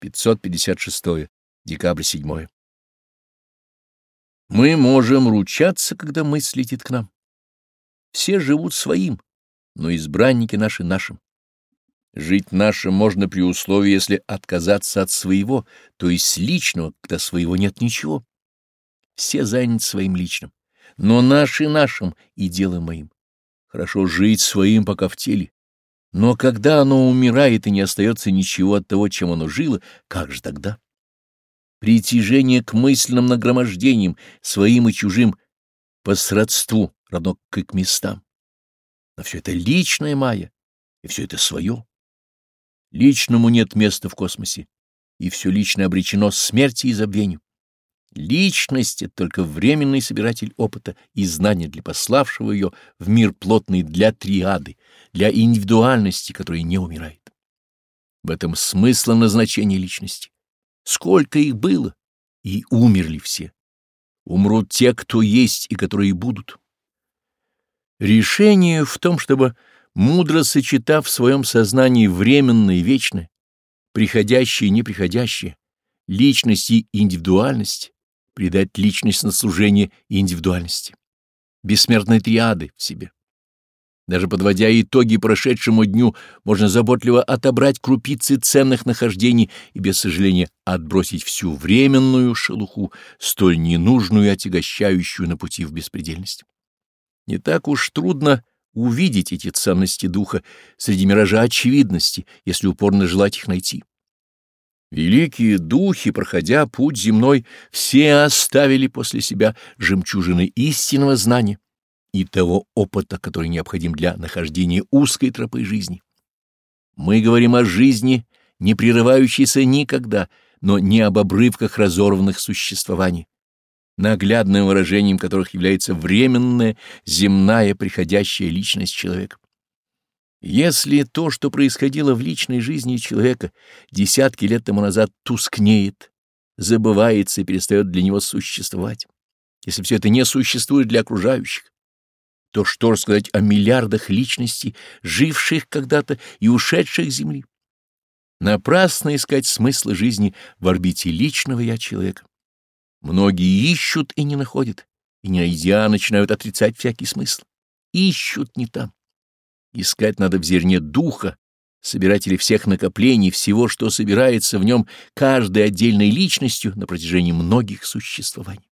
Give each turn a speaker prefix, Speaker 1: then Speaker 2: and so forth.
Speaker 1: 556 декабрь 7. Мы можем ручаться, когда мысль летит к нам. Все живут своим, но избранники наши нашим. Жить нашим можно при условии, если отказаться от своего, то есть личного, когда своего нет ничего. Все заняты своим личным, но наши нашим и дело моим. Хорошо жить своим, пока в теле, но когда оно умирает и не остается ничего от того, чем оно жило, как же тогда? Притяжение к мысленным нагромождениям, своим и чужим, по сродству, равно как и к местам. Но все это личное мая и все это свое. Личному нет места в космосе, и все личное обречено смерти и забвению. Личность — это только временный собиратель опыта и знаний для пославшего ее в мир плотный для триады, для индивидуальности, которая не умирает. В этом смысл назначения личности. Сколько их было, и умерли все. Умрут те, кто есть и которые будут. Решение в том, чтобы, мудро сочетав в своем сознании временное и вечное, приходящее и неприходящее, личность и индивидуальность, придать личностное служение и индивидуальности, Бессмертные триады в себе. Даже подводя итоги прошедшему дню, можно заботливо отобрать крупицы ценных нахождений и, без сожаления, отбросить всю временную шелуху, столь ненужную и отягощающую на пути в беспредельность. Не так уж трудно увидеть эти ценности духа среди миража очевидности, если упорно желать их найти. Великие духи, проходя путь земной, все оставили после себя жемчужины истинного знания и того опыта, который необходим для нахождения узкой тропы жизни. Мы говорим о жизни, не прерывающейся никогда, но не об обрывках разорванных существований, наглядным выражением которых является временная, земная, приходящая личность человека. Если то, что происходило в личной жизни человека десятки лет тому назад, тускнеет, забывается и перестает для него существовать, если все это не существует для окружающих, то что же сказать о миллиардах личностей, живших когда-то и ушедших с Земли? Напрасно искать смысла жизни в орбите личного «я» человека. Многие ищут и не находят, и, не найдя, начинают отрицать всякий смысл. Ищут не там. Искать надо в зерне духа, собирателя всех накоплений, всего, что собирается в нем каждой отдельной личностью на протяжении многих существований.